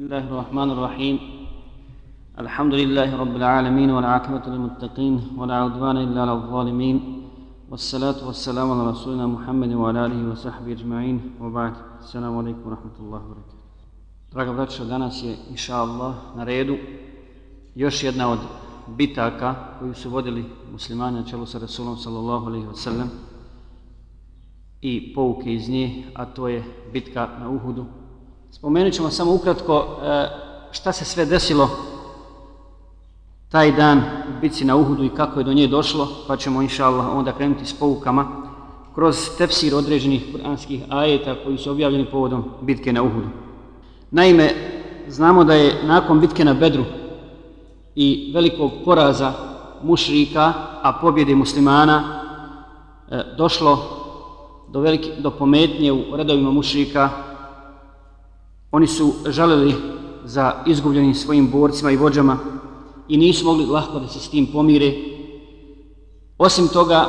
الله الرحمن الرحيم الحمد لله رب العالمين والعاقبة للمتقين ولا عدوان إلا على الظالمين والصلاة والسلام على رسولنا محمد وعلى آله وصحبه أجمعين وبعد السلام عليكم ورحمة الله وبركاته Draga braćo, danas je, inša Allah, na redu još jedna od bitaka koju su vodili muslimani na čelu sa Rasulom sallallahu alaihi wa sallam i pouke iz nje, a to je bitka na Uhudu. Spomenut ćemo samo ukratko e, šta se sve desilo taj dan u bici na Uhudu i kako je do nje došlo, pa ćemo inša Allah onda krenuti s poukama kroz tefsir određenih kuranskih ajeta koji su objavljeni povodom bitke na Uhudu. Naime, znamo da je nakon bitke na Bedru i velikog poraza mušrika, a pobjede muslimana, e, došlo do, velike, do pometnje u redovima mušrika. Oni su žalili za izgubljenim svojim borcima i vođama i nisu mogli lahko da se s tim pomire. Osim toga,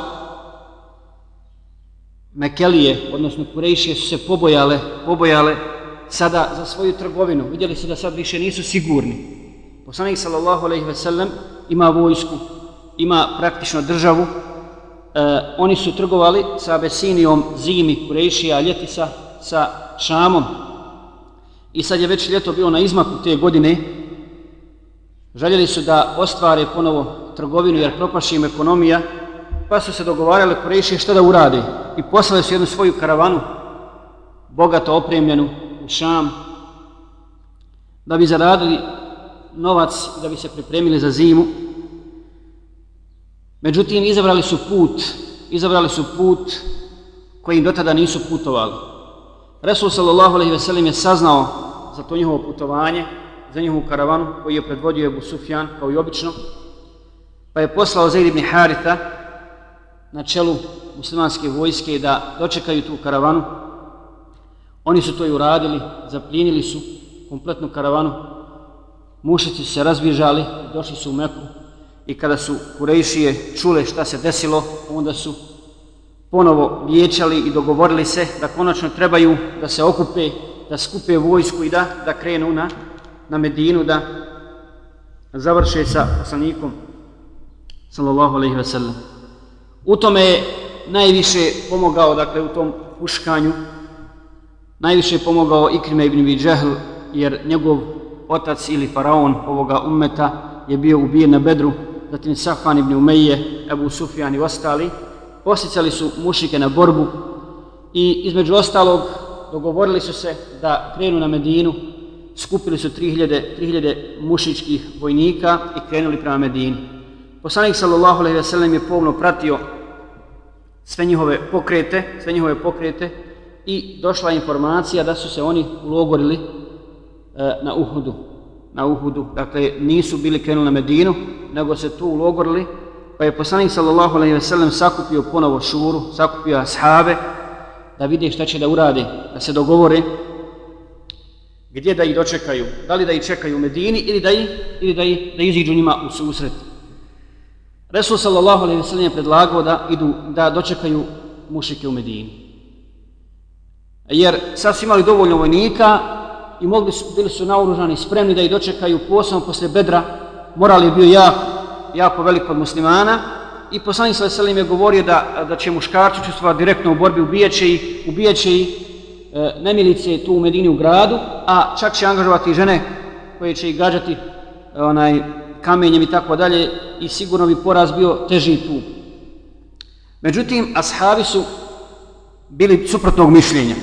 Mekelije, odnosno Kurejšije, su se pobojale, pobojale sada za svoju trgovinu. Vidjeli su da sad više nisu sigurni. Poslanik sallallahu alejhi ve sellem ima vojsku, ima praktično državu. E, oni su trgovali sa Abesinijom zimi Kurejšija, ljeti sa, sa Šamom. I sad je već ljeto bilo na izmaku te godine. Željeli su da ostvare ponovo trgovinu jer propaši im ekonomija. Pa su se dogovarali Kurejši šta da urade. I poslali su jednu svoju karavanu, bogato opremljenu, u Šam, da bi zaradili novac da bi se pripremili za zimu. Međutim, izabrali su put, izabrali su put koji do dotada nisu putovali. Resul sallallahu alaihi ve sellem je saznao za to njihovo putovanje, za njihovu karavanu koji je predvodio Ebu Sufjan, kao i obično, pa je poslao Zaid ibn Haritha na čelu muslimanske vojske da dočekaju tu karavanu Oni su to i uradili, zaplinili su kompletnu karavanu. Mušici su se razbježali, došli su u Meku i kada su Kurejšije čule šta se desilo, onda su ponovo vječali i dogovorili se da konačno trebaju da se okupe, da skupe vojsku i da, da krenu na, na Medinu, da završe sa poslanikom sallallahu alaihi ve sellem. U tome je najviše pomogao, dakle, u tom puškanju najviše pomogao Ikrime ibn Viđehl, jer njegov otac ili faraon ovoga ummeta je bio ubijen na Bedru, zatim Safan ibn Umeje, Ebu Sufjan i ostali, posjećali su mušike na borbu i između ostalog dogovorili su se da krenu na Medinu, skupili su 3000, 3000 mušičkih vojnika i krenuli prema Medini. Poslanik sallallahu alejhi ve sellem je pomno pratio sve njihove pokrete, sve njihove pokrete i došla informacija da su se oni ulogorili e, na Uhudu. Na Uhudu. Dakle, nisu bili krenuli na Medinu, nego se tu ulogorili. Pa je poslanik sallallahu alejhi ve sellem sakupio ponovo šuru, sakupio ashabe da vide šta će da urade, da se dogovore gdje da ih dočekaju, da li da ih čekaju u Medini ili da, ih, ili da, ih, da iziđu njima u susret. Resul sallallahu alejhi ve sellem je predlagao da idu da dočekaju mušike u Medini. Jer sad su imali dovoljno vojnika i mogli su, bili su naoružani, spremni da ih dočekaju posebno posle Bedra, morali je bio jako, jako velik od muslimana i poslanik sa veselim je govorio da, da će muškarci učestvovati direktno u borbi, ubijeće ih, ubijeće ih e, nemilice tu u Medini u gradu, a čak će angažovati žene koje će ih gađati e, onaj, kamenjem i tako dalje i sigurno bi poraz bio teži tu. Međutim, ashabi su bili suprotnog mišljenja.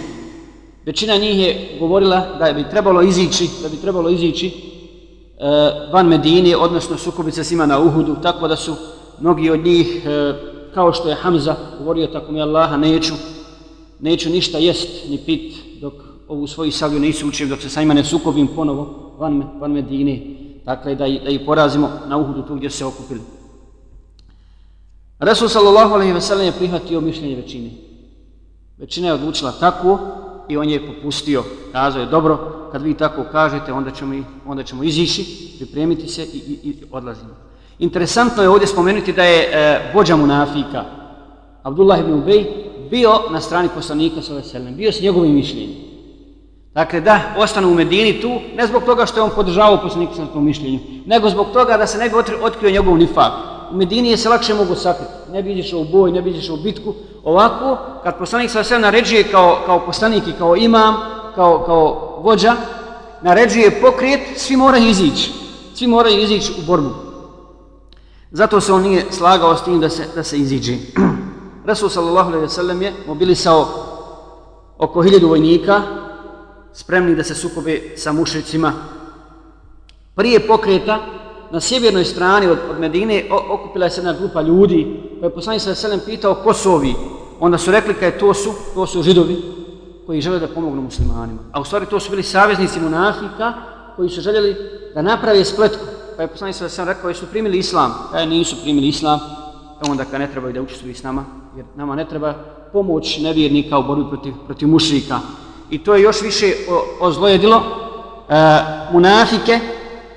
Većina njih je govorila da bi trebalo izići, da bi trebalo izići Eh, van Medine, odnosno sukobice s svima na Uhudu, tako da su mnogi od njih, eh, kao što je Hamza govorio, tako mi Allaha, neću, neću ništa jest ni pit dok ovu svoju saviju nisu učim, dok se sa njima ne sukobim ponovo van, van Medine, dakle da, da ih porazimo na Uhudu tu gdje se okupili. Resul sallallahu alaihi ve sellem je prihvatio mišljenje većine. Većina je odlučila tako i on je popustio, kazao je dobro, kad vi tako kažete, onda ćemo, i, onda ćemo izići, pripremiti se i, i, i odlazimo. Interesantno je ovdje spomenuti da je e, vođa munafika, Abdullah ibn Ubej, bio na strani poslanika sa veselem, bio s njegovim mišljenjem. Dakle, da ostanu u Medini tu, ne zbog toga što je on podržavao poslanika sa tom mišljenju, nego zbog toga da se ne bi otkrio njegov nifak. U Medini je se lakše mogu sakriti. Ne bi izišao u boj, ne bi izišao u bitku. Ovako, kad poslanik sa sve naređuje kao, kao poslanik i kao imam, kao, kao vođa, naređuje pokret, svi moraju izići. Svi moraju izići u borbu. Zato se on nije slagao s tim da se, da se iziđe. Rasul sallallahu alaihi sallam je mobilisao oko hiljadu vojnika, spremni da se sukobe sa mušicima. Prije pokreta, na sjevernoj strani od, od Medine, okupila je se jedna grupa ljudi, pa je poslanik sa selem pitao ko su ovi. Onda su rekli kaj to su, to su židovi koji žele da pomognu muslimanima. A u stvari to su bili saveznici munafika koji su željeli da naprave spletku. Pa je poslanik sa selem rekao, su primili islam. E, nisu primili islam, e, onda kad ne trebaju da učestvuju s nama, jer nama ne treba pomoć nevjernika u borbi protiv, protiv mušrika. I to je još više ozlojedilo e, munafike,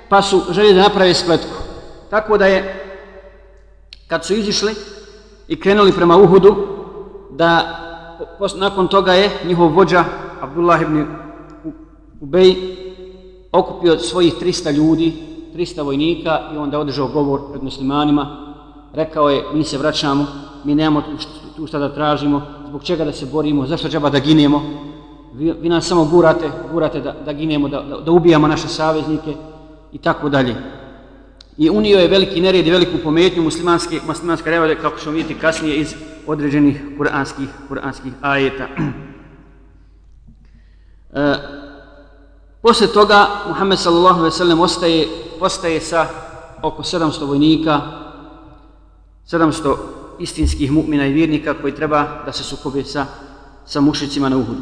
pa su željeli da naprave spletku. Tako da je, kad su izišli i krenuli prema Uhudu, da pos, nakon toga je njihov vođa, Abdullah ibn Ubej, okupio svojih 300 ljudi, 300 vojnika i onda održao govor pred muslimanima. Rekao je, mi se vraćamo, mi nemamo tu, tu šta da tražimo, zbog čega da se borimo, zašto treba da ginemo. Vi, vi nas samo gurate, gurate da, da ginemo, da, da, da ubijamo naše saveznike i tako dalje. I unio je veliki nered i veliku pometnju muslimanske, muslimanske revode, kako ćemo vidjeti kasnije iz određenih kuranskih, kuranskih ajeta. E, poslije toga Muhammed sallallahu alejhi ve sellem ostaje, ostaje sa oko 700 vojnika, 700 istinskih mu'mina i vjernika koji treba da se sukobe sa, sa mušicima na Uhudu.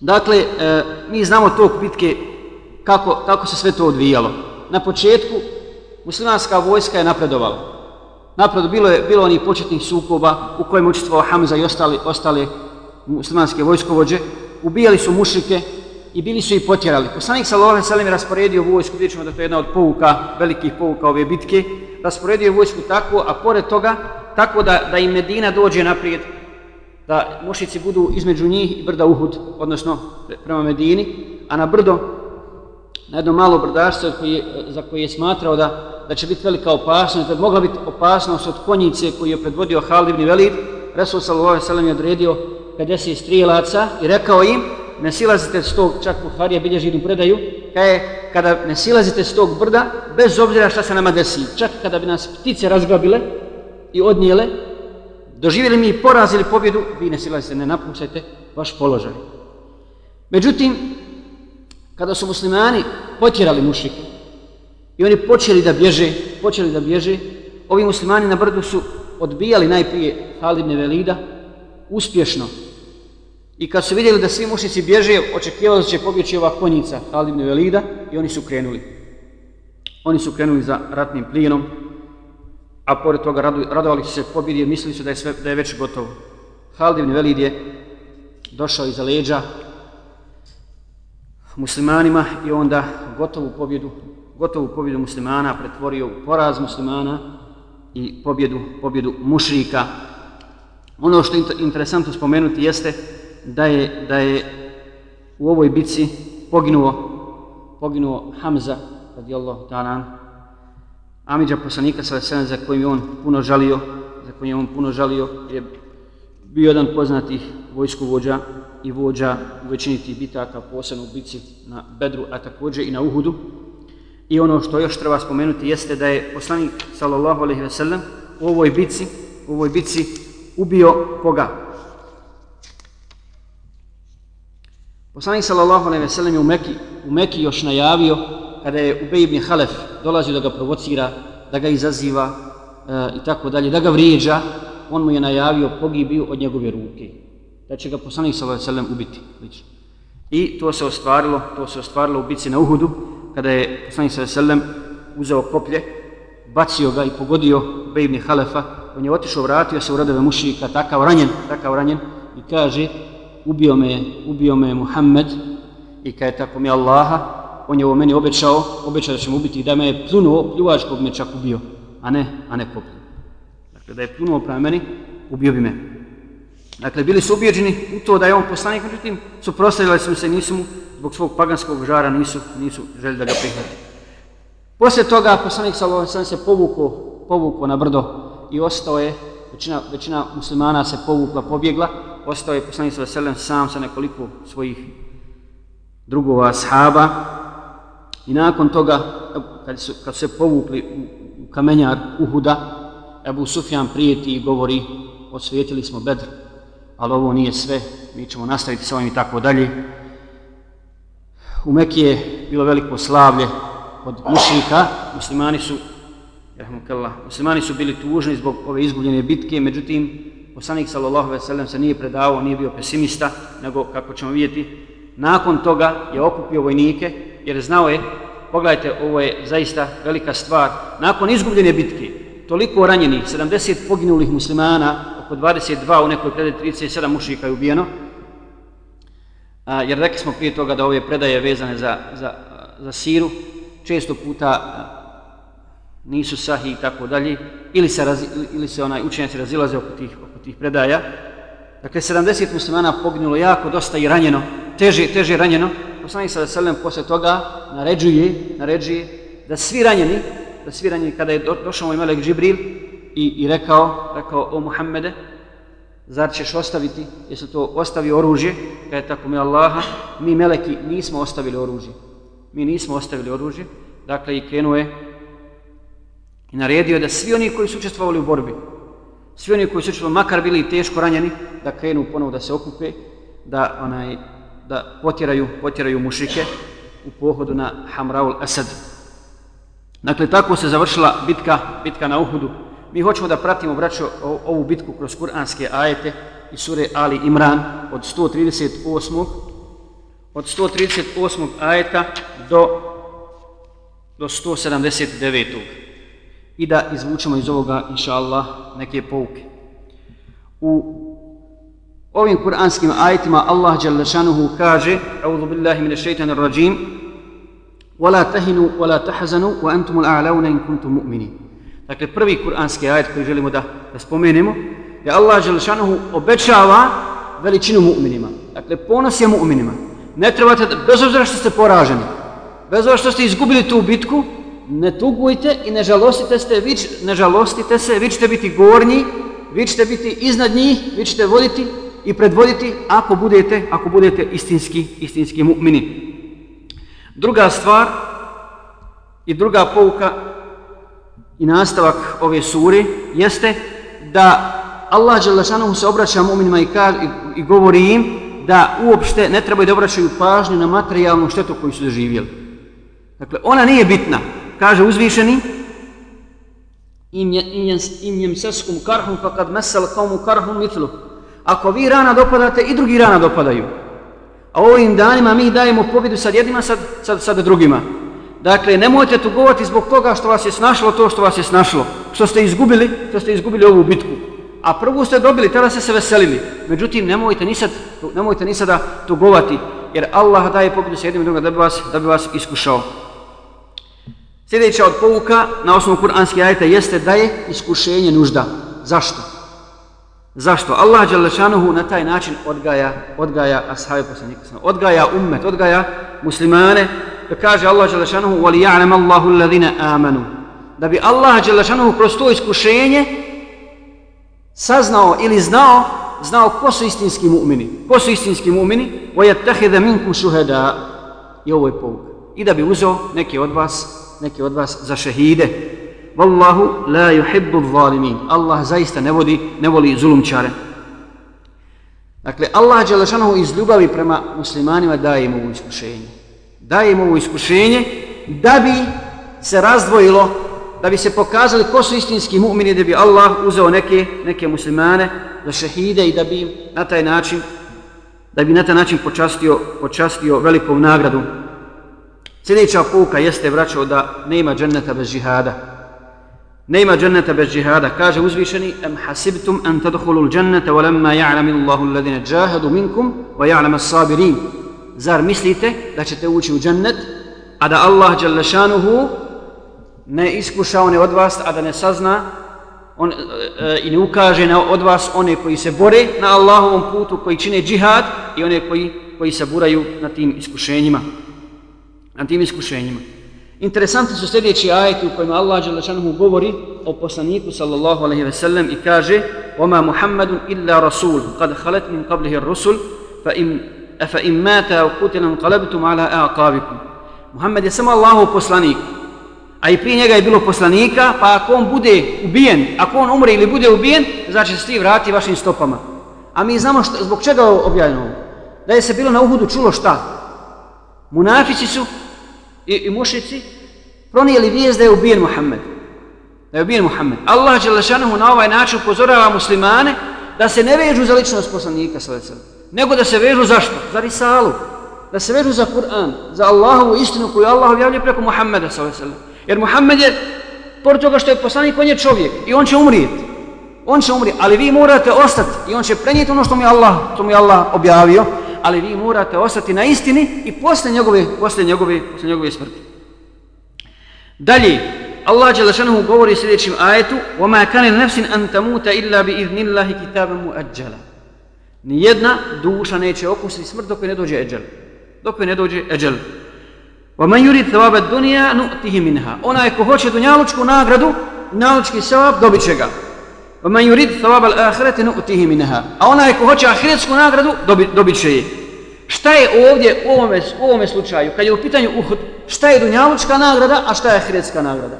Dakle, e, mi znamo tog bitke kako, kako se sve to odvijalo. Na početku muslimanska vojska je napredovala. Napred bilo je bilo onih početnih sukoba u kojem učestvovao Hamza i ostali, ostale muslimanske vojskovođe. Ubijali su mušike i bili su i potjerali. Poslanik sallallahu alejhi ve sellem rasporedio vojsku, vidimo da to je jedna od pouka, velikih pouka ove bitke, rasporedio vojsku tako, a pored toga tako da da i Medina dođe naprijed, da mušici budu između njih i brda Uhud, odnosno prema Medini, a na brdo na jedno malo brdašce koji, za koje je smatrao da, da će biti velika opasnost, da mogla biti opasnost od konjice koji je predvodio Halid ibn Velid, Resul sallallahu alejhi ve sellem je odredio 50 strijelaca i rekao im ne silazite s tog, čak Buharija bilježi jednu predaju, kaj kada ne silazite s tog brda, bez obzira šta se nama desi, čak kada bi nas ptice razgrabile i odnijele, doživjeli mi poraz ili pobjedu, vi ne silazite, ne napuštajte vaš položaj. Međutim, kada su muslimani potjerali mušike i oni počeli da bježe, počeli da bježe, ovi muslimani na brdu su odbijali najprije Halid Nevelida, uspješno, I kad su vidjeli da svi mušici bježe, očekivali da će pobjeći ova konjica Halid Nevelida Velida i oni su krenuli. Oni su krenuli za ratnim plijenom, a pored toga radovali se pobjedi jer mislili su da je, sve, da je već gotovo. Halid Nevelid Velid je došao iza leđa muslimanima i onda gotovu pobjedu, gotovu pobjedu muslimana pretvorio u poraz muslimana i pobjedu, pobjedu mušrika. Ono što je interesantno spomenuti jeste da je, da je u ovoj bici poginuo, poginuo Hamza, radijallahu ta'ala, Amidža poslanika sa za kojim je on puno žalio, za kojim je on puno žalio, je bio jedan poznatih vojskovođa i vođa u većini tih bitaka, posebno u bici na Bedru, a također i na Uhudu. I ono što još treba spomenuti jeste da je poslanik sallallahu alejhi ve sellem u ovoj bici, u ovoj bici ubio koga? Poslanik sallallahu alejhi ve sellem je u Mekki, u Mekki još najavio kada je Ubej ibn Halef dolazio da ga provocira, da ga izaziva e, i tako dalje, da ga vrijeđa, on mu je najavio pogibiju od njegove ruke. Da će ga poslanik sallallahu alejhi ve sellem ubiti lično. I to se ostvarilo, to se ostvarilo u bici na Uhudu, kada je poslanik sallallahu alejhi ve sellem uzeo koplje, bacio ga i pogodio Ubej ibn Halefa, on je otišao, vratio se u redove mušika, takav ranjen, takav ranjen i kaže ubio me, ubio me Muhammed i kada je tako mi Allaha, on je ovo meni obećao, obećao da će mu ubiti i da me je plunuo, pljuvačkog me čak ubio, a ne, a ne popljuo. Dakle, da je pljunuo prema meni, ubio bi me. Dakle, bili su ubijeđeni u to da je on poslanik, međutim, su su se, nisu mu, zbog svog paganskog žara, nisu, nisu želi da ga prihvati. Poslije toga, poslanik sallallahu se povukao, povukao na brdo i ostao je, većina, većina muslimana se povukla, pobjegla, ostao je poslanik sallallahu alejhi sam sa nekoliko svojih drugova ashaba i nakon toga, kad su, kad su se povukli u, u kamenjar Uhuda, Ebu Sufjan prijeti i govori, osvijetili smo Bedr, ali ovo nije sve, mi ćemo nastaviti s ovim i tako dalje. U Mekije je bilo veliko slavlje od mušnika, muslimani su, muslimani su bili tužni zbog ove izgubljene bitke, međutim, poslanik sallallahu alejhi ve sellem se nije predavao, nije bio pesimista, nego kako ćemo vidjeti, nakon toga je okupio vojnike jer znao je, pogledajte, ovo je zaista velika stvar, nakon izgubljene bitke, toliko ranjenih, 70 poginulih muslimana, oko 22 u nekoj predaji 37 mušika je ubijeno. A, jer rekli smo prije toga da ove predaje vezane za, za, za siru, često puta a, nisu sahi i tako dalje, ili se, razi, ili se onaj učenjaci razilaze oko tih, oko tih predaja. Dakle, 70 muslimana poginulo jako, dosta i ranjeno, teže, teže ranjeno. Poslanik sa veselem posle toga naređuje, naređuje da svi ranjeni, da svi ranjeni, kada je do, došao ovaj melek Džibril i, i rekao, rekao, o Muhammede, zar ćeš ostaviti, jesu to ostavi oružje, kada je tako mi Allaha, mi meleki nismo ostavili oružje. Mi nismo ostavili oružje, dakle i krenuo je i naredio da svi oni koji su učestvovali u borbi, svi oni koji su učestvovali, makar bili teško ranjeni, da krenu ponovo da se okupe, da onaj da potjeraju, potjeraju mušike u pohodu na Hamraul Asad. Dakle, tako se završila bitka, bitka na Uhudu. Mi hoćemo da pratimo, braćo, ovu bitku kroz kuranske ajete i sure Ali Imran od 138. od 138. ajeta do, do 179. I da izvučemo iz ovoga, inša Allah, neke pouke. U ovim kuranskim ajetima Allah Đalešanuhu kaže: "A'udhu billahi minash šeitanir rajim. Wala tahinu wala tahzanu wa antum al-a'launa in kuntum mu'minin." Dakle prvi kuranski ajet koji želimo da, da spomenemo je Allah Želešanohu obećava veličinu mu'minima. Dakle ponos je mu'minima. Ne trebate bez obzira što ste poraženi, bez obzira što ste izgubili tu bitku, ne tugujte i ne žalostite se, vi ne žalostite se, vi ćete biti gornji, vi ćete biti iznad njih, vi ćete voditi i predvoditi ako budete ako budete istinski istinski mu'mini. Druga stvar i druga pouka i nastavak ove sure jeste da Allah dželle se obraća mu'minima i kaže i, govori im da uopšte ne trebaju da obraćaju pažnju na materijalnu štetu koju su doživjeli. Dakle, ona nije bitna. Kaže uzvišeni im jem seskum karhum fakad mesel kaumu karhum mitlu ako vi rana dopadate i drugi rana dopadaju. A ovim danima mi dajemo pobjedu sad jednima, sad, sad, sad drugima. Dakle, nemojte tugovati zbog toga što vas je snašlo to što vas je snašlo. Što ste izgubili, što ste izgubili ovu bitku. A prvu ste dobili, tada ste se veselili. Međutim, nemojte ni sad, nemojte ni sada tugovati, jer Allah daje pobjedu sa jednim drugim da bi vas, da bi vas iskušao. Sljedeća od pouka na osnovu kuranske ajeta jeste da je iskušenje nužda. Zašto? Zašto? Allah Đalešanuhu na taj način odgaja, odgaja ashabi poslanika. Odgaja ummet, odgaja muslimane Da kaže Allah Đalešanuhu وَلِيَعْلَمَ اللَّهُ الَّذِينَ آمَنُوا Da bi Allah Đalešanuhu kroz to iskušenje saznao ili znao znao ko su istinski mu'mini. Ko su istinski mu'mini? وَيَتَّخِذَ مِنْكُمْ شُهَدَا I ovo je povuk. I da bi uzeo neke od vas, neke od vas za šehide. Wallahu la yuhibbu zalimin. Allah zaista ne vodi, ne voli zulumčare. Dakle, Allah Đelešanohu iz ljubavi prema muslimanima daje im ovo iskušenje. Daje im ovo iskušenje da bi se razdvojilo, da bi se pokazali ko su istinski mu'mini, da bi Allah uzeo neke, neke muslimane za šehide i da bi na taj način da bi na taj način počastio, počastio velikom nagradu. Sljedeća pouka jeste vraćao da nema dženneta bez džihada. Nema dženneta bez džihada. Kaže uzvišeni, em hasibtum an tadkhulul dženneta walamma ya'lamu Allahu alladine jahadu minkum wa ya'lamu as-sabirin Zar mislite da ćete ući u džennet, a da Allah dželle šanuhu ne iskuša one od vas, a da ne sazna on, e, e, i ne ukaže na, od vas one koji se bore na Allahovom putu, koji čine džihad i one koji, koji se buraju na tim iskušenjima. Na tim iskušenjima. Interesantni su sljedeći ajeti u kojima Allah Đelešanuhu govori o poslaniku sallallahu alaihi ve sellem i kaže وَمَا مُحَمَّدٌ إِلَّا رَسُولٌ قَدْ خَلَتْ مِنْ قَبْلِهِ الرُّسُلُ efe in mata aw qutila inqalabtum ala aqabikum. Muhammed je samo Allahov poslanik a i prije njega je bilo poslanika pa ako on bude ubijen ako on umre ili bude ubijen znači se ti vrati vašim stopama. A mi znamo što, zbog čega je objavljeno da je se bilo na Uhudu čulo šta? Munafici su i, i mušici pronijeli vijest da je ubijen Muhammed. Da je ubijen Muhammed. Allah Đelešanohu na ovaj način upozorava muslimane da se ne vežu za ličnost poslanika sallallahu nego da se vežu za što? Za risalu. Da se vežu za Kur'an, za Allahovu istinu koju Allah objavlja preko Muhammeda sallallahu Jer Muhammed je, pored toga što je poslanik, on je čovjek i on će umrijeti. On će umrijeti, ali vi morate ostati i on će prenijeti ono što mi Allah, što mi Allah objavio, ali vi morate ostati na istini i posle njegove, posle njegove, posle njegove smrti. Dalje, Allah Đelešanuhu govori u sljedećem ajetu وَمَا كَانِ نَفْسٍ أَن تَمُوتَ إِلَّا بِإِذْنِ اللَّهِ كِتَابًا مُؤَجَّلًا Nijedna duša neće okusiti smrt dok ne dođe eđel. Dok ne dođe eđel. وَمَنْ يُرِدْ ثَوَابَ الدُّنِيَا نُؤْتِهِ مِنْهَا Onaj ko hoće dunjalučku nagradu, dunjalučki sevap, dobit će ga. وَمَنْ يُرِدْ ثَوَابَ الْآخِرَةِ نُؤْتِهِ مِنْهَا A onaj ko hoće ahiretsku nagradu, dobit, dobit će je. Šta je ovdje u ovome, u ovome slučaju? Kad je u pitanju Uhud, šta je dunjalučka nagrada, a šta je ahiretska nagrada?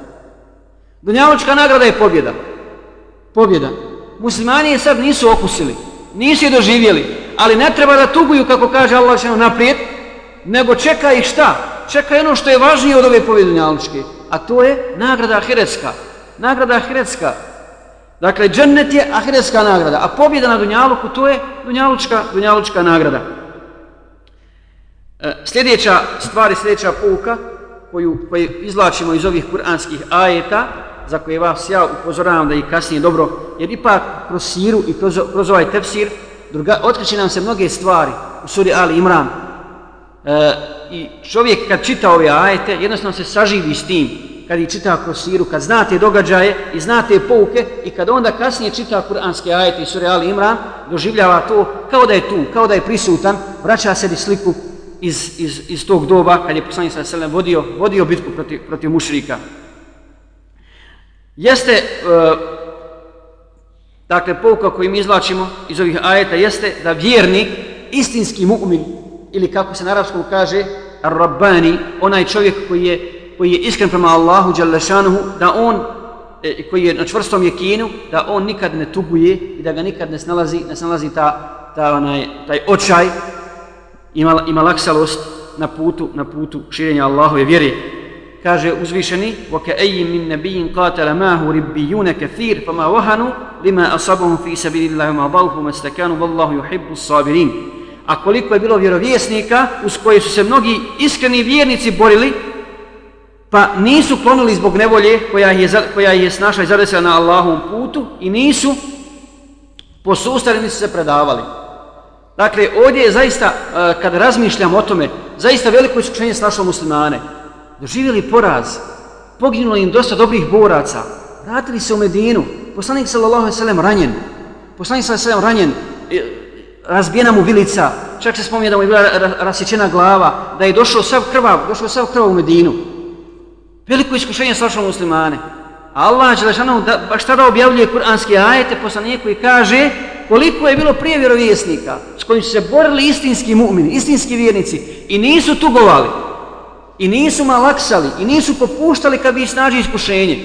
Dunjalučka nagrada je pobjeda. Pobjeda. Muslimani je sad nisu okusili, nisu je doživjeli, ali ne treba da tuguju, kako kaže Allah što naprijed, nego čeka ih šta? Čeka ono što je važnije od ove pobjede dunjalučke, a to je nagrada ahiretska. Nagrada ahiretska. Dakle, džennet je ahiretska nagrada, a pobjeda na dunjaluku to je dunjalučka, dunjalučka nagrada. E, sljedeća stvar i sljedeća pouka koju, koju izlačimo iz ovih kuranskih ajeta, za koje vas ja upozoravam da i kasnije dobro, jer ipak kroz siru i kroz, kroz ovaj tefsir druga, otkriće nam se mnoge stvari u suri Ali Imran. E, I čovjek kad čita ove ajete, jednostavno se saživi s tim, kad ih čita kroz siru, kad znate događaje i znate pouke i kad onda kasnije čita kuranske ajete i suri Ali Imran, doživljava to kao da je tu, kao da je prisutan, vraća se di sliku iz, iz, iz tog doba kad je poslanik sa selem vodio, vodio bitku protiv, protiv mušrika. Jeste, e, dakle, pouka koju mi izlačimo iz ovih ajeta jeste da vjernik, istinski mu'min, ili kako se na arapskom kaže, Rabbani, onaj čovjek koji je, koji je iskren prema Allahu, Đalešanuhu, da on, e, koji je na čvrstom jekinu, da on nikad ne tuguje i da ga nikad ne snalazi, ne snalazi ta, ta, onaj, taj očaj, ima, ima laksalost na putu, na putu širenja Allahove vjere Kaže uzvišeni, وَكَأَيِّمْ مِنْ نَبِيٍ قَاتَلَ مَاهُ رِبِّيُّونَ كَثِيرٌ فَمَا وَهَنُوا لِمَا أَصَبَهُمْ فِي سَبِيلِ اللَّهِ مَا ضَعُفُوا مَا اسْتَكَانُوا وَاللَّهُ يُحِبُّ الصَّابِرِينَ A koliko je bilo vjerovjesnika uz koje su se mnogi iskreni vjernici borili, pa nisu klonili zbog nevolje koja je, koja je snašla i zadesila na Allahovom putu i nisu posustali, nisu se predavali. Dakle, ovdje je zaista, uh, kada razmišljam o tome, zaista veliko iskušenje snašlo muslimane. Doživjeli poraz, poginulo im dosta dobrih boraca, vratili se u Medinu, poslanik sallallahu alaihi sallam ranjen, poslanik sallallahu alaihi ranjen, razbijena mu vilica, čak se spominje da mu je bila rasjećena glava, da je došao sav krvav, došao sav krvav u Medinu. Veliko iskušenje snašlo muslimane. Allah će da, baš tada objavljuje kuranske ajete poslaniku i kaže koliko je bilo prije vjerovjesnika s kojim su se borili istinski mu'mini, istinski vjernici i nisu tugovali i nisu malaksali i nisu popuštali kad bi ih snaži iskušenje.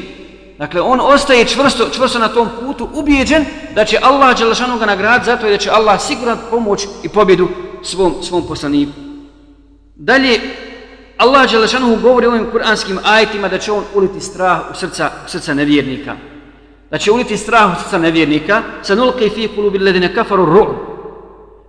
Dakle, on ostaje čvrsto, čvrsto na tom putu, ubijeđen da će Allah Đelešanu ga nagrad zato je da će Allah siguran pomoć i pobjedu svom, svom poslaniku. Dalje, Allah Đelešanu govori ovim kuranskim ajetima da će on uliti strah u srca, u srca nevjernika da će uliti strah u srca nevjernika, sa nulke fi kulubi ledine kafaru ru'u.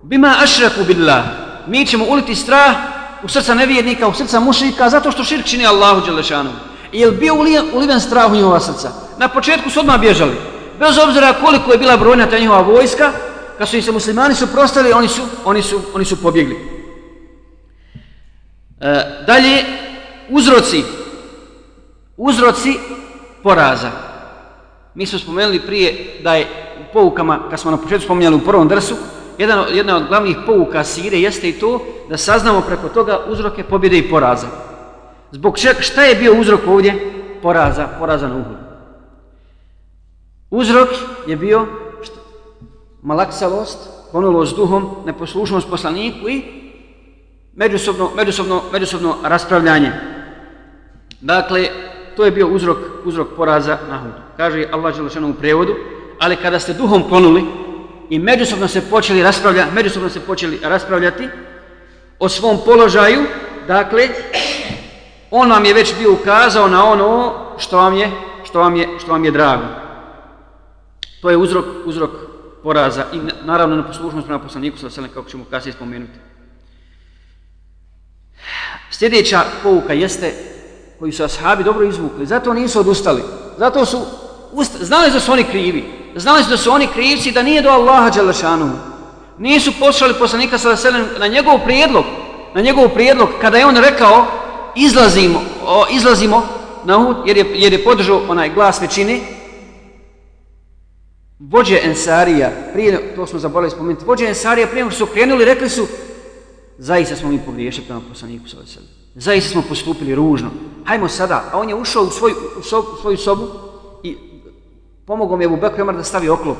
Bima ašraku billah. Mi ćemo uliti strah u srca nevjernika, u srca mušnika, zato što širk čini Allahu Đelešanu. I je bio uliven strah u njihova srca? Na početku su odmah bježali. Bez obzira koliko je bila brojna ta njihova vojska, kad su im se muslimani suprostali, oni su, oni su, oni su pobjegli. E, dalje, uzroci. Uzroci poraza Mi smo spomenuli prije da je u poukama, kad smo na početku spomenuli u prvom drsu, jedan, jedna od glavnih pouka sire jeste i to da saznamo preko toga uzroke pobjede i poraza. Zbog čega, šta je bio uzrok ovdje? Poraza, poraza na uhudu. Uzrok je bio šta? malaksalost, ponulost duhom, neposlušnost poslaniku i međusobno, međusobno, međusobno raspravljanje. Dakle, to je bio uzrok, uzrok poraza na Uhudu. Kaže Allah Želešanu u prevodu, ali kada ste duhom klonuli i međusobno se počeli raspravljati, međusobno se počeli raspravljati o svom položaju, dakle, on vam je već bio ukazao na ono što vam je, što vam je, što vam je drago. To je uzrok, uzrok poraza i naravno na poslušnost prema poslaniku sa selem, kako ćemo kasnije spomenuti. Sljedeća pouka jeste koju su ashabi dobro izvukli, zato nisu odustali. Zato su ust... znali da su oni krivi. Znali su da su oni krivci da nije do Allaha Đelešanu. Nisu poslali poslanika sa selem na njegov prijedlog, na njegov prijedlog kada je on rekao izlazimo, o, izlazimo na Uhud jer je, jer je podržao onaj glas većine vođe Ensarija, prije, to smo zaboravili spomenuti, vođe Ensarija prije su krenuli, rekli su, zaista smo mi pogriješili prema poslaniku sa veselom. Zaista smo postupili ružno. Hajmo sada, a on je ušao u svoju, u sobu, svoju sobu i pomogao mi je u Bekru Omar da stavi oklop.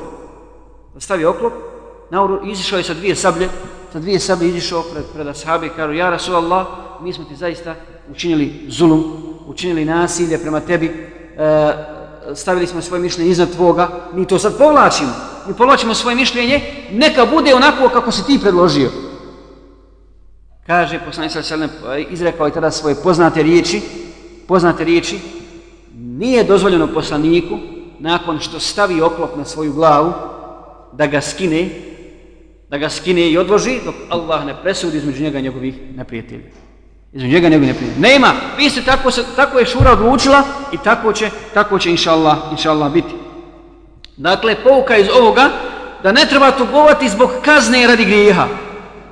Da stavi oklop, nauru, izišao je sa dvije sablje, sa dvije sablje izišao pred, pred ashabi i kažu, ja Rasulallah, mi smo ti zaista učinili zulum, učinili nasilje prema tebi, e, stavili smo svoje mišljenje iznad tvoga, mi to sad povlačimo. Mi povlačimo svoje mišljenje, neka bude onako kako si ti predložio. Kaže poslanik sallallahu e, izrekao je tada svoje poznate riječi, poznate riječi, nije dozvoljeno poslaniku nakon što stavi oklop na svoju glavu da ga skine, da ga skine i odloži dok Allah ne presudi između njega i njegovih neprijatelja. Između njega i njegovih neprijatelja. Nema, vi ste tako, se, tako je šura odlučila i tako će, tako će inša Allah, inša Allah biti. Dakle, pouka iz ovoga da ne treba tugovati zbog kazne radi grijeha.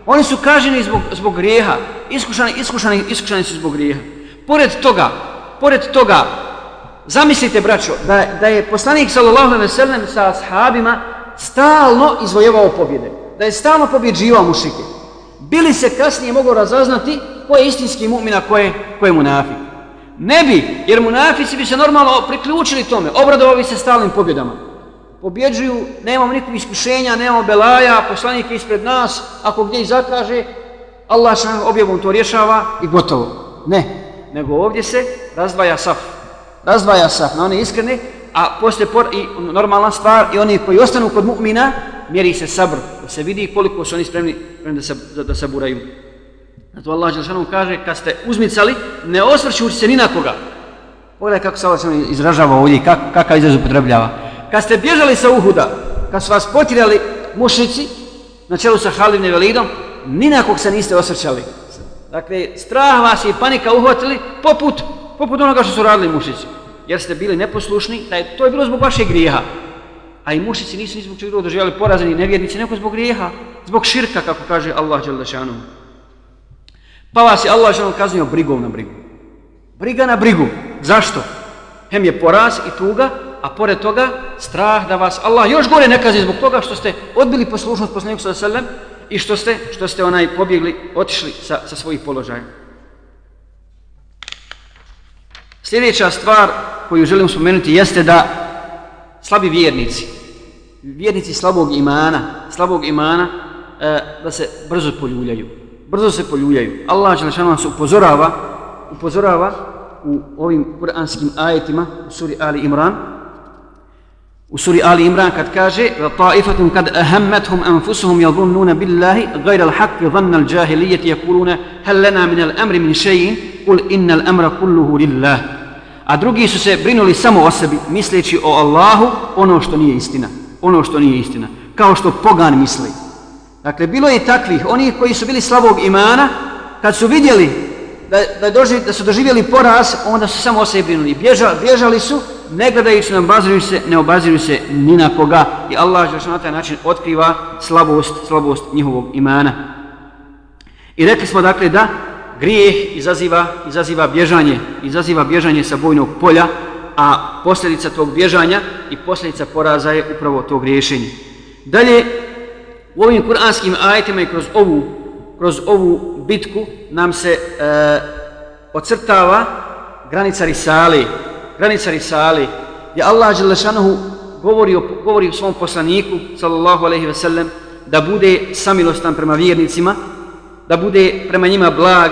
Oni su kaženi zbog, zbog grijeha. Iskušani, iskušani, iskušani su zbog grijeha. Pored toga, pored toga, zamislite, braćo, da, da je poslanik sallallahu alejhi ve sellem sa ashabima stalno izvojevao pobjede. Da je stalno pobjeđivao mušike. Bili se kasnije mogao razaznati ko je istinski mu'min, a ko je, ko je munafik. Ne bi, jer munafici bi se normalno priključili tome, obradovali se stalnim pobjedama. Pobjeđuju, nemamo nikog iskušenja, nemamo belaja, poslanik je ispred nas, ako gdje i zakaže, Allah sam objavom to rješava i gotovo. Ne, nego ovdje se razdvaja saf. Razdvaja saf na one iskrene, a poslije por, i normalna stvar, i oni koji ostanu kod mu'mina, mjeri se sabr, da se vidi koliko su oni spremni, spremni da, se, da, da saburaju. Zato Allah Đelšanom kaže, kad ste uzmicali, ne osvrćući se ni na koga. Pogledaj kako se Allah izražava ovdje, kak, kakav izraz upotrebljava. Kad ste bježali sa Uhuda, kad su vas potirali mušici, na čelu sa Halim Nevelidom, ni na kog se niste osvrćali. Dakle, strah vas i panika uhvatili poput, poput onoga što su radili mušici. Jer ste bili neposlušni, da je, to je bilo zbog vašeg grijeha. A i mušici nisu ni zbog čega doživjeli porazani nevjernici, neko zbog grijeha, zbog širka, kako kaže Allah Đelešanu. Pa vas je Allah Đelešanu kaznio brigom na brigu. Briga na brigu. Zašto? Hem je poraz i tuga, a pored toga strah da vas Allah još gore ne kazi zbog toga što ste odbili poslušnost poslaniku sallallahu alejhi ve sellem i što ste što ste onaj pobjegli, otišli sa sa svojih položaja. Sljedeća stvar koju želim spomenuti jeste da slabi vjernici, vjernici slabog imana, slabog imana, e, da se brzo poljuljaju. Brzo se poljuljaju. Allah dželle nas upozorava, upozorava u ovim kuranskim ajetima u suri Ali Imran, U suri Ali Imran kad kaže Ta'ifatum kad ahammatuhum anfusuhum yadhunnuna billahi ghayra al-haqqi dhanna al-jahiliyyati yaquluna hal lana min al-amri min shay'in qul inna al-amra kulluhu lillah A drugi su se brinuli samo o sebi misleći o Allahu ono što nije istina ono što nije istina kao što pogan misli. Dakle bilo je takvih oni koji su bili slabog imana kad su vidjeli da, da, doži, da su doživjeli poraz onda su samo o sebi brinuli. Bježali, bježali su ne gledajući, ne obaziruju se, ne obaziruju se ni na koga. I Allah je na taj način otkriva slabost, slabost njihovog imana. I rekli smo dakle da grijeh izaziva, izaziva bježanje, izaziva bježanje sa bojnog polja, a posljedica tog bježanja i posljedica poraza je upravo to griješenje. Dalje, u ovim kuranskim ajetima i kroz ovu, kroz ovu bitku nam se e, ocrtava granica risali, granica risali, gdje Allah Đelešanohu govori o, govori o svom poslaniku, sallallahu alaihi ve sellem, da bude samilostan prema vjernicima, da bude prema njima blag,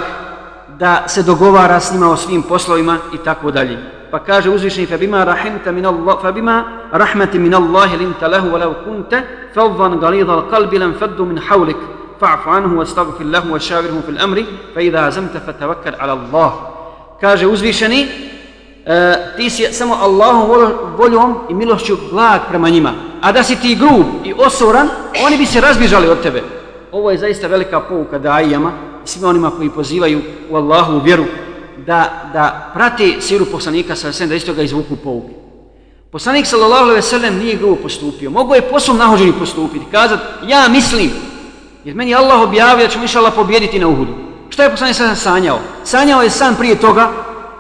da se dogovara s njima o svim poslovima i tako dalje. Pa kaže uzvišeni fa bima rahimta min Allah fa bima rahmati min Allah linta lahu walau kunta fadhan ghalidha alqalbi lam faddu min hawlik fa'fu anhu wastaghfir lahu wa fil amri fa idha azamta fatawakkal ala Allah. Kaže uzvišeni Uh, ti si samo Allahom voljom i milošću blag prema njima. A da si ti grub i osoran, oni bi se razbijali od tebe. Ovo je zaista velika pouka dajama i svima onima koji pozivaju u Allahu u vjeru da, da prati siru poslanika sa vesem, da isto ga izvuku pouke. Poslanik sallallahu alejhi ve sellem nije grubo postupio. Mogao je po svom nahođenju postupiti, kazati ja mislim jer meni Allah objavio da ćemo inshallah pobijediti na Uhudu. Šta je poslanik sallallahu sanjao? Sanjao je san prije toga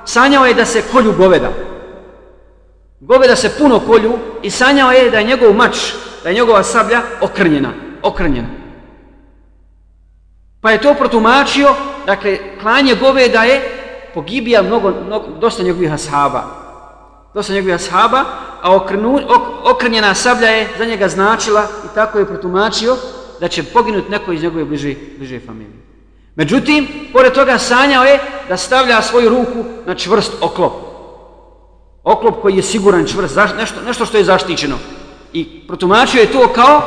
sanjao je da se kolju goveda. Goveda se puno kolju i sanjao je da je njegov mač, da je njegova sablja okrnjena. Okrnjena. Pa je to protumačio, dakle, klanje goveda je pogibija mnogo, mnogo, dosta njegovih ashaba. Dosta njegovih ashaba, a okrenu, ok, okrnjena sablja je za njega značila i tako je protumačio da će poginuti neko iz njegove bliže, bliže familije. Međutim, pored toga sanjao je da stavlja svoju ruku na čvrst oklop. Oklop koji je siguran čvrst, nešto, nešto što je zaštićeno. I protumačio je to kao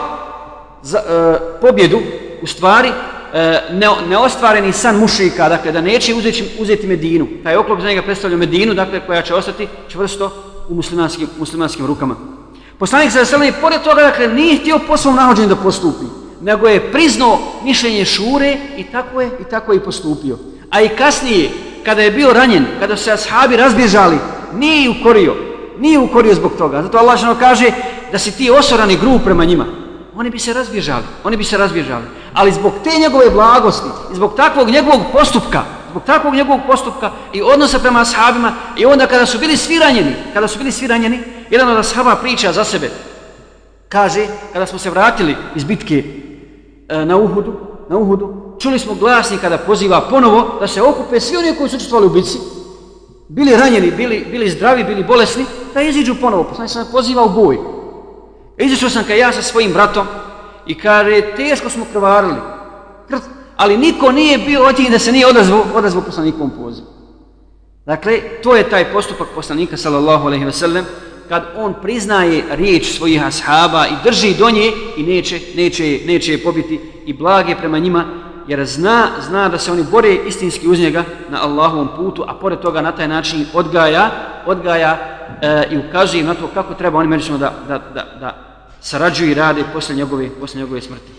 za, e, pobjedu, u stvari, E, ne, neostvareni san mušika, dakle, da neće uzeti, uzeti Medinu. Taj oklop za njega predstavlja Medinu, dakle, koja će ostati čvrsto u muslimanskim, muslimanskim rukama. Poslanik sa i pored toga, dakle, nije htio po svom nahođenju da postupi nego je priznao mišljenje šure i tako je i tako je i postupio. A i kasnije, kada je bio ranjen, kada su se ashabi razbježali, nije ukorio, nije ukorio zbog toga. Zato Allah kaže da si ti osorani gru prema njima. Oni bi se razbježali, oni bi se razbježali. Ali zbog te njegove blagosti, zbog takvog njegovog postupka, zbog takvog njegovog postupka i odnosa prema ashabima, i onda kada su bili svi ranjeni, kada su bili svi ranjeni, jedan od ashaba priča za sebe, kaže, kada smo se vratili iz bitke E, na Uhudu, na Uhudu, čuli smo glasnika da poziva ponovo da se okupe svi oni koji su učestvovali u bitci, bili ranjeni, bili, bili zdravi, bili bolesni, da iziđu ponovo. Poslani sam poziva u boj. Izišao sam kao ja sa svojim bratom i kaže, teško smo krvarili, ali niko nije bio od da se nije odazvao, odazvao poslanikom pozivu. Dakle, to je taj postupak poslanika, sallallahu alaihi ve sellem, kad on priznaje riječ svojih ashaba i drži do nje i neće, neće, neće je pobiti i blage prema njima, jer zna, zna da se oni bore istinski uz njega na Allahovom putu, a pored toga na taj način odgaja, odgaja e, i ukazuje na to kako treba oni međusobno da, da, da, da sarađuju i rade posle njegove, posle njegove smrti.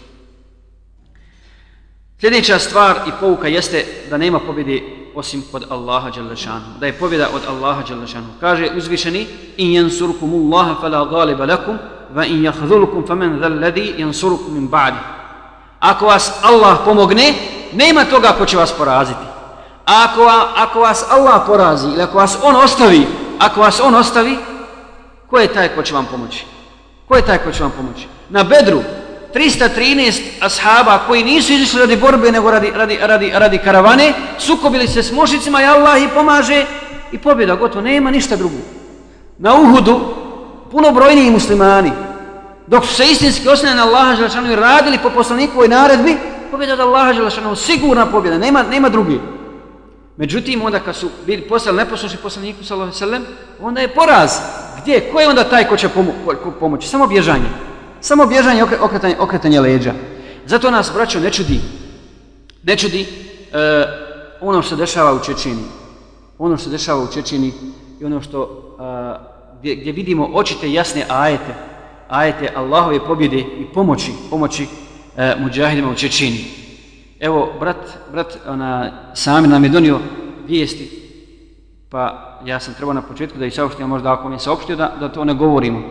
Sljedeća stvar i pouka jeste da nema pobjede osim kod Allaha Đalešanu. Da je pobjeda od Allaha Đalešanu. Kaže uzvišeni in jansurkum Allaha fala galiba lakum va in jahzulukum famen dhal ladhi jansurukum min ba'di. Ako vas Allah pomogne, nema toga ko će vas poraziti. Ako, ako vas Allah porazi ili ako vas On ostavi, ako vas On ostavi, ko je taj ko će vam pomoći? Ko je taj ko će vam pomoći? Na Bedru, 313 ashaba koji nisu izišli radi borbe nego radi, radi, radi, radi karavane, sukobili se s mušicima i Allah ih pomaže i pobjeda, gotovo, nema ništa drugo. Na Uhudu, puno brojniji muslimani, dok su se istinski osnovne na Allaha Želešanu i radili po poslanikovoj naredbi, pobjeda od Allaha Želešanu, sigurna pobjeda, nema, nema drugi. Međutim, onda kad su bili postali neposlušni poslaniku, sallam, onda je poraz. Gdje? Ko je onda taj ko će pomo ko pomoći? Samo bježanje. Samo bježanje, okretanje, okretanje leđa. Zato nas, braćo, ne čudi, ne čudi uh, ono što se dešava u Čečini. Ono što se dešava u Čečini i ono što, e, gdje, gdje vidimo očite jasne ajete, ajete Allahove pobjede i pomoći, pomoći e, muđahidima u Čečini. Evo, brat, brat ona, sami nam je donio vijesti, pa ja sam trebao na početku da ih saopštim, možda ako mi je saopštio, da, da to ne govorimo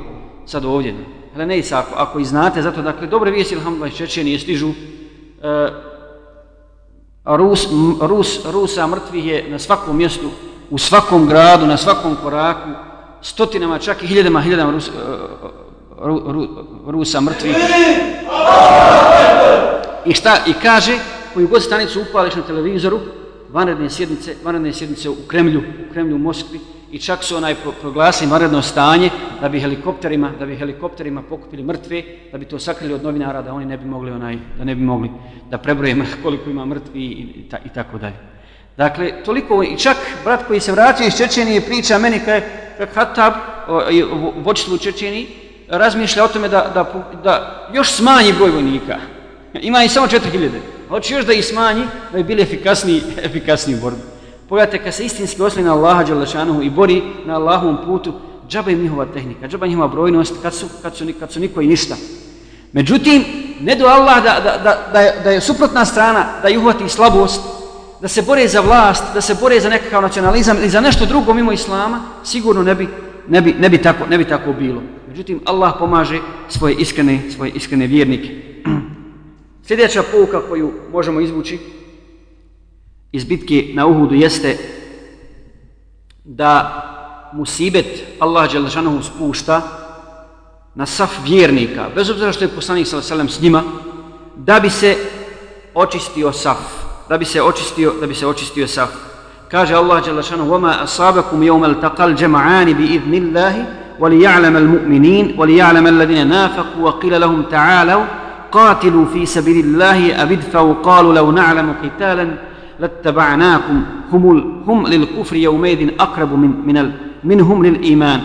sad ovdje. Hele, ne Isako, ako, ako i znate, zato dakle, dobre vijesti, ilhamdulillah, iz Čečenije stižu, e, Rus, Rus, Rusa mrtvih je na svakom mjestu, u svakom gradu, na svakom koraku, stotinama, čak i hiljadama, hiljadama Rus, e, ru, ru, Rusa mrtvih. I šta? I kaže, u god stanicu upališ na televizoru, vanredne sjednice, vanredne sjednice u Kremlju, u Kremlju u Moskvi, i čak su onaj proglasili vanredno stanje da bi helikopterima, da bi helikopterima pokupili mrtve, da bi to sakrili od novinara da oni ne bi mogli onaj, da ne bi mogli da prebroje koliko ima mrtvi i, i, ta, i tako dalje. Dakle, toliko, i čak brat koji se vratio iz Čečenije priča meni kaj, kaj Hatab, vočstvo u Čečeniji, razmišlja o tome da, da, da još smanji broj vojnika. Ima i samo 4000. Hoće još da ih smanji, da bi bili efikasniji, efikasniji u borbi. Pogledajte, kad se istinski osnovi na Allaha Đalešanuhu i bori na Allahovom putu, džaba im njihova tehnika, džaba njihova brojnost, kad su, kad su, kad su niko i ništa. Međutim, ne do Allah da, da, da, da, je, da je suprotna strana, da ih uhvati slabost, da se bore za vlast, da se bore za nekakav nacionalizam ili za nešto drugo mimo Islama, sigurno ne bi, ne bi, ne bi, tako, ne bi tako bilo. Međutim, Allah pomaže svoje iskrene, svoje iskrene vjernike. Sljedeća pouka koju možemo izvući iz bitke na Uhudu jeste da musibet Allah Đelešanuhu spušta na saf vjernika, bez obzira što je poslanik s.a.v. s njima, da bi se očistio saf, da bi se očistio, da bi se očistio saf. Kaže Allah Đelešanuhu, وَمَا أَصَابَكُمْ يَوْمَ الْتَقَى الْجَمَعَانِ بِإِذْنِ اللَّهِ وَلِيَعْلَمَ الْمُؤْمِنِينَ وَلِيَعْلَمَ الَّذِينَ نَافَقُوا وَقِيلَ لَهُمْ تَعَالَوْا قَاتِلُوا فِي سَبِيلِ اللَّهِ أَبِدْفَوْا قَالُوا لَوْ نَعْلَمُ قِتَالًا لَتَّبَعْنَاكُمْ هُمُ هُمْ لِلْكُفْرِ يَوْمَيْدٍ أَقْرَبُ مِنْ, من minhum lil iman.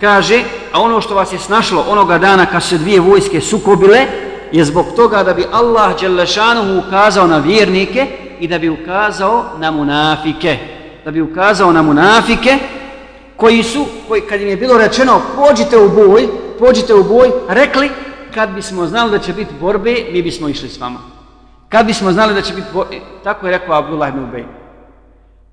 Kaže, a ono što vas je snašlo onoga dana kad se dvije vojske sukobile, je zbog toga da bi Allah Đelešanuhu ukazao na vjernike i da bi ukazao na munafike. Da bi ukazao na munafike koji su, koji, kad im je bilo rečeno pođite u boj, pođite u boj, rekli kad bismo znali da će biti borbe, mi bismo išli s vama. Kad bismo znali da će biti borbe, tako je rekao Abdullah ibn Ubej.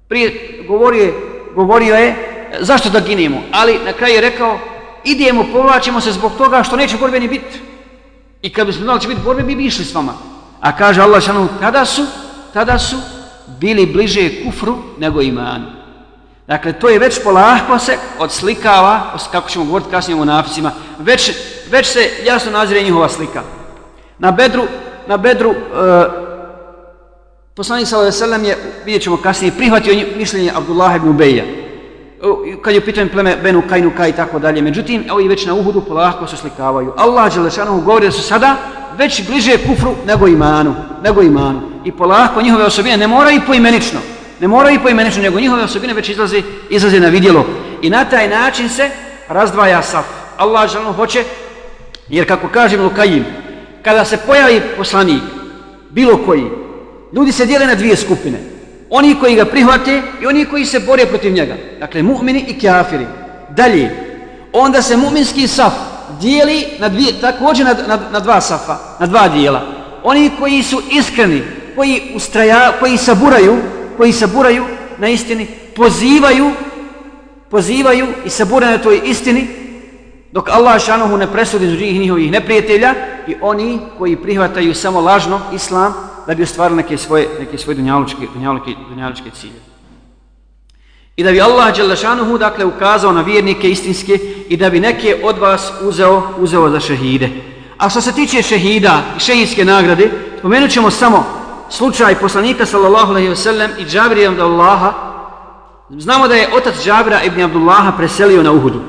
Prije govorio je, govorio je e, zašto da ginemo? Ali na kraju je rekao, idemo, povlačimo se zbog toga što neće borbe ni biti. I kad bismo znali će biti borbe, mi bi išli s vama. A kaže Allah šanu, tada su, tada su bili bliže kufru nego imanu. Dakle, to je već polako se odslikava, kako ćemo govoriti kasnije o naficima, već, već se jasno nazire njihova slika. Na bedru, na bedru, e, poslanik s.a.v. je, vidjet ćemo kasnije, prihvatio mišljenje Abdullah ibn Ubeja kad je pitan pleme Benu Kajnu Kaj i tako dalje. Međutim, evo i već na Uhudu polako se slikavaju. Allah Đelešanohu govori da su sada već bliže kufru nego imanu. Nego imanu. I polako njihove osobine ne moraju poimenično. Ne moraju poimenično, nego njihove osobine već izlaze, izlaze na vidjelo. I na taj način se razdvaja saf. Allah žalno hoće, jer kako kažem Lukajim, kada se pojavi poslanik, bilo koji, ljudi se dijele na dvije skupine oni koji ga prihvate i oni koji se bore protiv njega. Dakle, mu'mini i kafiri. Dalje, onda se mu'minski saf dijeli na dvije, također na, na, na dva safa, na dva dijela. Oni koji su iskreni, koji ustraja, koji saburaju, koji saburaju na istini, pozivaju, pozivaju i saburaju na toj istini, dok Allah šanohu ne presudi iz njihovih neprijatelja i oni koji prihvataju samo lažno islam, da bi ostvarili neke svoje, neke svoje dunjalučke, dunjalučke, dunjalučke cilje. I da bi Allah Đelešanuhu dakle ukazao na vjernike istinske i da bi neke od vas uzeo, uzeo za šehide. A što se tiče šehida i šehidske nagrade, spomenut ćemo samo slučaj poslanika sallallahu alejhi ve sellem i Džabrija ibn Allaha. Znamo da je otac Džabira ibn Abdullaha preselio na Uhudu.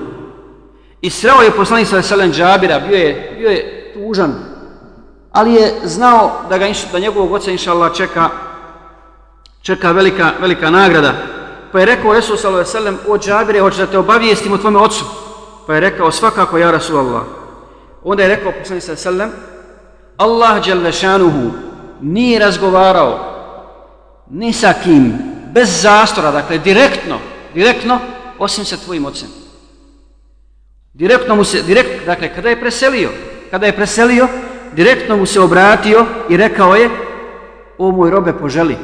I sreo je poslanik sallallahu alejhi ve sellem Džabira, bio je, bio je tužan, ali je znao da ga da njegovog oca inshallah čeka čeka velika velika nagrada. Pa je rekao Resul sallallahu alejhi ve sellem: "O Džabire, hoćeš da te obavijestim o tvome ocu?" Pa je rekao: "Svakako ja Rasulullah." Onda je rekao poslanik sallallahu alejhi ve sellem: "Allah dželle šanuhu nije razgovarao ni sa kim bez zastora, dakle direktno, direktno osim sa tvojim ocem." Direktno mu se direkt, dakle kada je preselio, kada je preselio, direktno mu se obratio i rekao je o moj robe poželi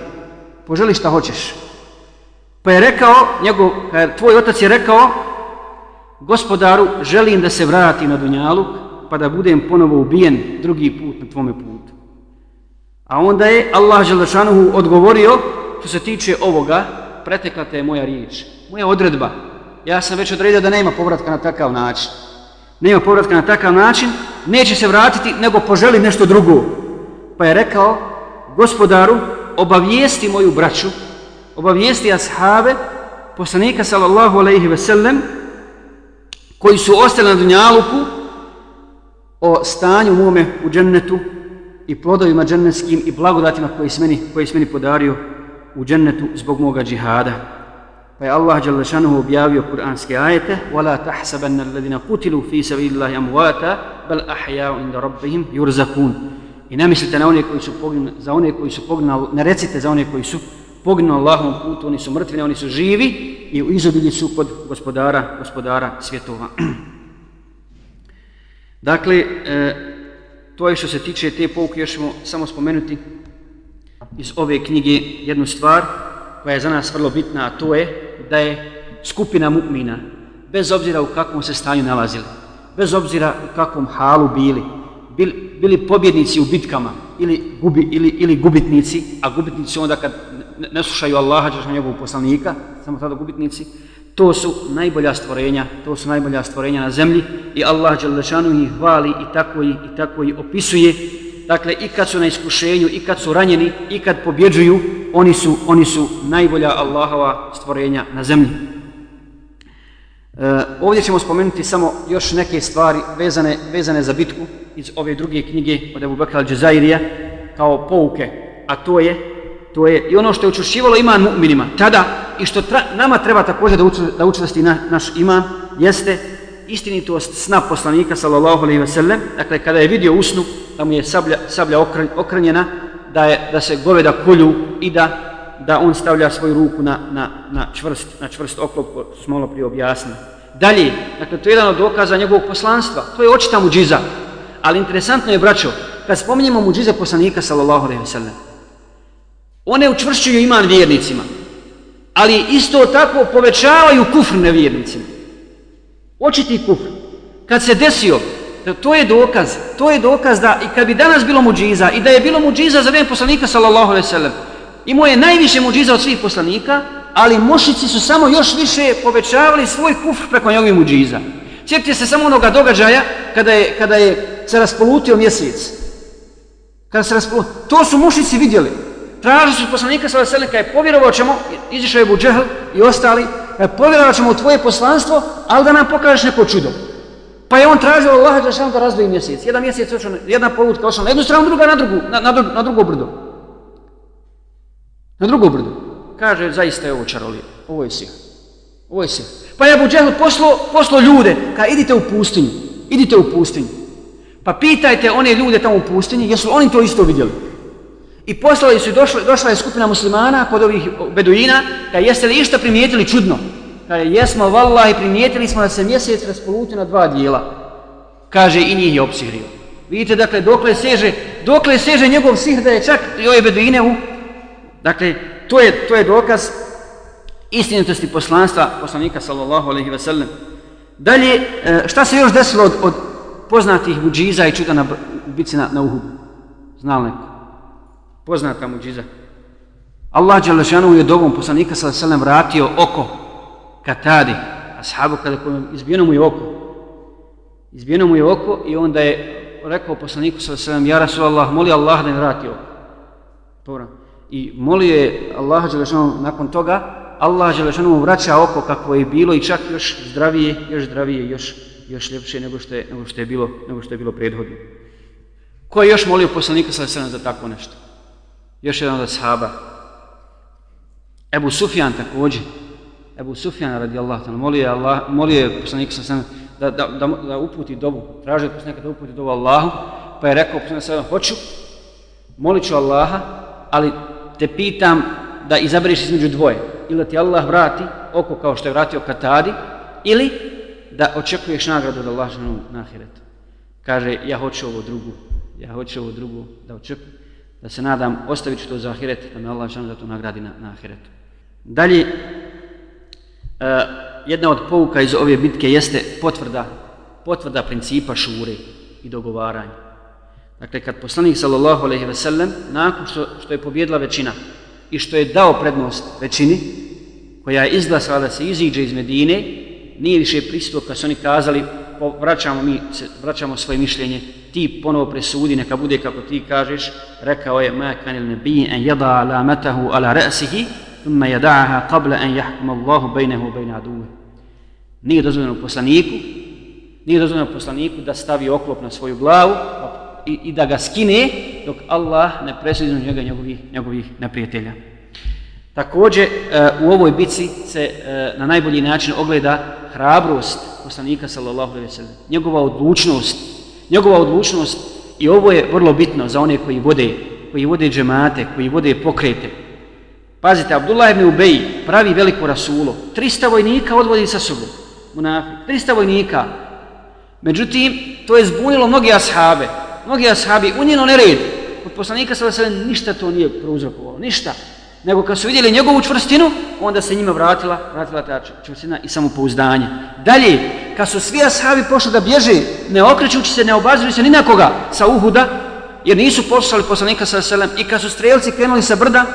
poželi šta hoćeš pa je rekao njegov, pa tvoj otac je rekao gospodaru želim da se vratim na Dunjaluk, pa da budem ponovo ubijen drugi put na tvome putu a onda je Allah Želešanuhu odgovorio što se tiče ovoga pretekla te moja riječ moja odredba ja sam već odredio da nema povratka na takav način. Nema povratka na takav način, neće se vratiti, nego poželi nešto drugo. Pa je rekao, gospodaru, obavijesti moju braću, obavijesti ashave, poslanika sallallahu alaihi ve sellem, koji su ostali na dunjaluku, o stanju mome u džennetu i plodovima džennetskim i blagodatima koje je meni, koje je meni podario u džennetu zbog moga džihada. Pa je Allah dželle objavio kuranske ajete: "Wala tahsabanna قُتِلُوا فِي fi sabilillahi amwata, bal ahya'un inda rabbihim yurzakun." I ne mislite na one koji su poginuli, za one koji su poginuli, ne recite za one koji su poginuli Allahom putu, oni su mrtvi, oni su živi i u izobilji su kod gospodara, gospodara svjetova. dakle, e, to je što se tiče te pouke, još ćemo samo spomenuti iz ove knjige jednu stvar koja je za nas vrlo bitna, a to je da je skupina mu'mina, bez obzira u kakvom se stanju nalazili, bez obzira u kakvom halu bili, bili, bili pobjednici u bitkama ili, gubi, ili, ili gubitnici, a gubitnici onda kad ne slušaju Allaha, ćeš na njegovog poslanika, samo tada gubitnici, to su najbolja stvorenja, to su najbolja stvorenja na zemlji i Allah Đelešanu ih hvali i tako ih, i tako ih opisuje. Dakle, i kad su na iskušenju, i kad su ranjeni, i kad pobjeđuju, oni su, oni su najbolja Allahova stvorenja na zemlji. E, ovdje ćemo spomenuti samo još neke stvari vezane, vezane za bitku iz ove druge knjige od Ebu Bekra al-đezairija kao pouke, a to je to je i ono što je učušivalo iman mu'minima tada i što tra, nama treba također da, uču, da učvrsti na, naš iman jeste istinitost sna poslanika sallallahu alejhi ve sellem dakle kada je vidio usnu da mu je sablja, sablja okrenjena da, je, da se goveda kulju i da da on stavlja svoju ruku na, na, na čvrst, na čvrst oklop, ko smo malo prije objasnili. Dalje, dakle, to je jedan od dokaza njegovog poslanstva, to je očita muđiza. Ali interesantno je, braćo, kad spominjemo muđize poslanika, sallallahu alaihi wa sallam, one učvršćuju iman vjernicima, ali isto tako povećavaju kufr nevjernicima. Očiti kufr. Kad se desio, to je dokaz, to je dokaz da i kad bi danas bilo muđiza i da je bilo muđiza za vrijeme poslanika, sallallahu alaihi wa sallam, Imao je najviše muđiza od svih poslanika, ali mošici su samo još više povećavali svoj kufr preko njegovih muđiza. Sjetite se samo onoga događaja kada je, kada je se raspolutio mjesec. Kada se raspolutio. To su mušici vidjeli. Tražili su poslanika sa veselim, kada je povjerovao ćemo, izišao je Buđehl i ostali, kada je povjerovao ćemo u tvoje poslanstvo, ali da nam pokažeš neko čudo. Pa je on tražio Allah da da razdvoji mjesec. Jedan mjesec, jedna polutka, ošao na jednu stranu, druga na, drugu, na, na, na drugo brdo. Na drugo brdo. Kaže, zaista je ovo čarolije. Ovo je sihr. Ovo je sihr. Pa je Abu Džehl poslo, poslo ljude. Ka idite u pustinju. Idite u pustinju. Pa pitajte one ljude tamo u pustinji, jesu oni to isto vidjeli? I poslali su, došla, došla je skupina muslimana kod ovih beduina, da jeste li išta primijetili čudno? Kaže, jesmo, vallahi, primijetili smo da se mjesec raspoluti na dva dijela. Kaže, i njih je opsihrio. Vidite, dakle, dokle seže, dokle seže njegov sihr da je čak i ove beduine u Dakle, to je, to je dokaz istinitosti poslanstva poslanika sallallahu alaihi ve sellem. Dalje, e, šta se još desilo od, od poznatih muđiza i čuda na bici na, na Uhudu? Znali neko? Poznata muđiza. Allah Đalešanu je dobom poslanika sallallahu selem ve sellem vratio oko Katadi, ashabu kada izbijeno mu je oko. Izbijeno mu je oko i onda je rekao poslaniku sallallahu selem, ve sellem, ja Rasulallah, moli Allah da mi vrati oko. Dobro i molio je Allah Đalešanu nakon toga, Allah Đelešanu mu vraća oko kako je bilo i čak još zdravije, još zdravije, još, još ljepše nego što je, nego što je, bilo, nego što je bilo prethodno. Ko je još molio poslanika sa sredem za tako nešto? Još jedan od ashaba. Ebu Sufjan također. Ebu Sufjan radi Allah, molio je, Allah, molio je poslanik sa sam da, da, da, da uputi dobu, tražio je poslanika da uputi dobu Allahu, pa je rekao poslanik sa hoću, molit ću Allaha, ali te pitam da izabereš između dvoje. Ili ti Allah vrati oko kao što je vratio Katadi, ili da očekuješ nagradu od Allaha na ahiretu. Kaže, ja hoću ovo drugu, ja hoću ovo drugu, da očekujem, da se nadam, ostavit ću to za ahiret, da me Allah žanu za to nagradi na, na ahiretu. Dalje, e, jedna od pouka iz ove bitke jeste potvrda, potvrda principa šure i dogovaranja. Dakle, kad poslanik sallallahu alaihi ve sellem, nakon što, što je pobjedila većina i što je dao prednost većini, koja je izglasala da se iziđe iz Medine nije više pristup kad su oni kazali vraćamo mi se, vraćamo svoje mišljenje. Ti ponovo presudi neka bude kako ti kažeš. Rekao je ma kanil en an yada alamatahu ala ra'sihi thumma jada'aha qabla an yahkum Allahu bainahu wa bain nije dozvoljeno poslaniku nije dozvoljeno poslaniku da stavi oklop na svoju glavu i, i da ga skine dok Allah ne presudi njega njegovih njegovih neprijatelja. Također, e, u ovoj bici se e, na najbolji način ogleda hrabrost poslanika sallallahu alejhi ve sellem. Njegova odlučnost, njegova odlučnost i ovo je vrlo bitno za one koji vode, koji vode džemate, koji vode pokrete. Pazite, Abdullah ibn Ubej pravi veliko rasulo. 300 vojnika odvodi sa sobom. munafik, 300 vojnika. Međutim, to je zbunilo mnogi ashabe. Mnogi ashabi unijeno nered. Od poslanika sallallahu alejhi ve sellem ništa to nije prouzrokovalo. Ništa nego kad su vidjeli njegovu čvrstinu, onda se njima vratila, vratila ta čvrstina i samopouzdanje. Dalje, kad su svi ashabi pošli da bježe, ne okrećući se, ne obazirujući se ni na koga sa Uhuda, jer nisu poslali poslanika sa selem, i kad su strelci krenuli sa brda,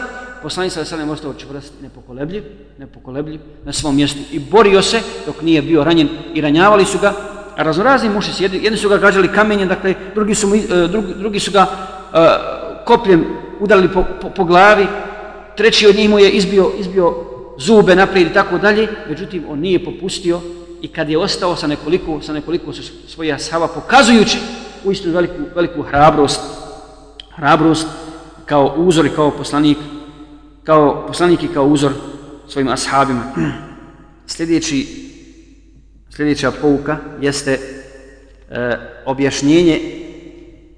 poslanik sa selem ostao čvrst, nepokolebljiv, nepokolebljiv na svom mjestu i borio se dok nije bio ranjen i ranjavali su ga, a raznorazni muši se, jedni su ga gađali kamenjem, dakle, drugi su, mu, e, drugi, drugi su ga uh, kopljem udarili po, po, po glavi, treći od njih mu je izbio, izbio zube naprijed i tako dalje, međutim on nije popustio i kad je ostao sa nekoliko, sa nekoliko svojih ashaba pokazujući u istinu veliku, veliku hrabrost, hrabrost kao uzor i kao poslanik, kao poslanik i kao uzor svojim ashabima. Sljedeći, sljedeća pouka jeste e, objašnjenje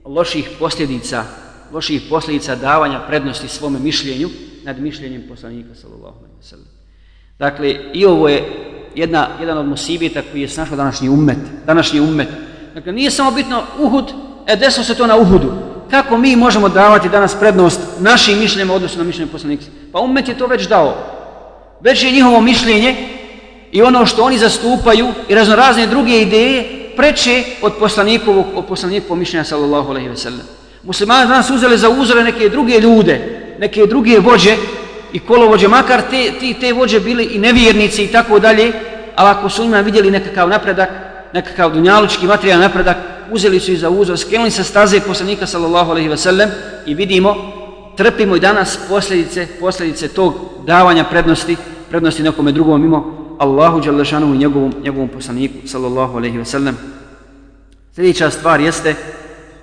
loših posljedica loših posljedica davanja prednosti svome mišljenju nad mišljenjem poslanika sallallahu alejhi ve sellem. Dakle, i ovo je jedna, jedan od musibita koji je snašao današnji ummet. Današnji ummet. Dakle, nije samo bitno Uhud, e desilo se to na Uhudu. Kako mi možemo davati danas prednost našim mišljenjima odnosno na mišljenje poslanika? Pa ummet je to već dao. Već je njihovo mišljenje i ono što oni zastupaju i raznorazne druge ideje preče od poslanikovog, od poslanikovog mišljenja sallallahu alejhi ve sellem. Muslimani danas uzeli za uzore neke druge ljude, neke druge vođe i kolovođe, makar te, ti, te vođe bili i nevjernici i tako dalje, ali ako su njima vidjeli nekakav napredak, nekakav dunjalučki materijal napredak, uzeli su i za uzor, skrenuli sa staze poslanika sallallahu alaihi wasallam i vidimo, trpimo i danas posljedice, posljedice tog davanja prednosti, prednosti nekome drugom mimo Allahu Đalešanu i njegovom, njegovom poslaniku sallallahu alaihi wasallam. Sljedeća stvar jeste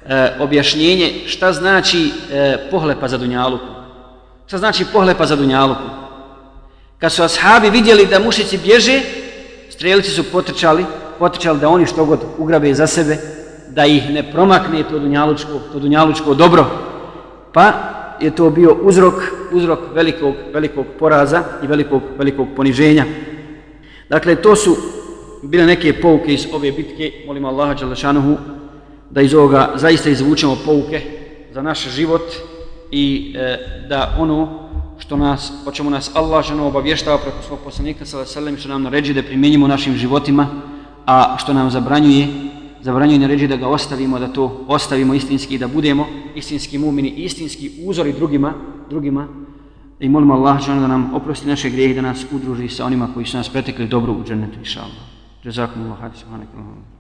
e, objašnjenje šta znači e, pohlepa za dunjaluku. Šta znači pohlepa za dunjaluku? Kad su ashabi vidjeli da mušici bježe, strelici su potrčali, potrčali da oni što god ugrabe za sebe, da ih ne promakne to dunjalučko, to dunjalučko dobro. Pa je to bio uzrok, uzrok velikog, velikog poraza i velikog, velikog poniženja. Dakle, to su bile neke pouke iz ove bitke. Molim Allaha Đalešanuhu da iz ovoga zaista izvučemo pouke za naš život i e, da ono što nas, o čemu nas Allah ženo obavještava preko svog poslanika sallallahu alejhi što nam naređuje da primjenjujemo našim životima, a što nam zabranjuje, zabranjuje naređuje da ga ostavimo, da to ostavimo istinski da budemo istinski mu'mini, istinski uzori drugima, drugima. I molimo Allah ženo da nam oprosti naše grijehe da nas udruži sa onima koji su nas pretekli dobro u džennetu, inshallah. Jazakumullahu khairan.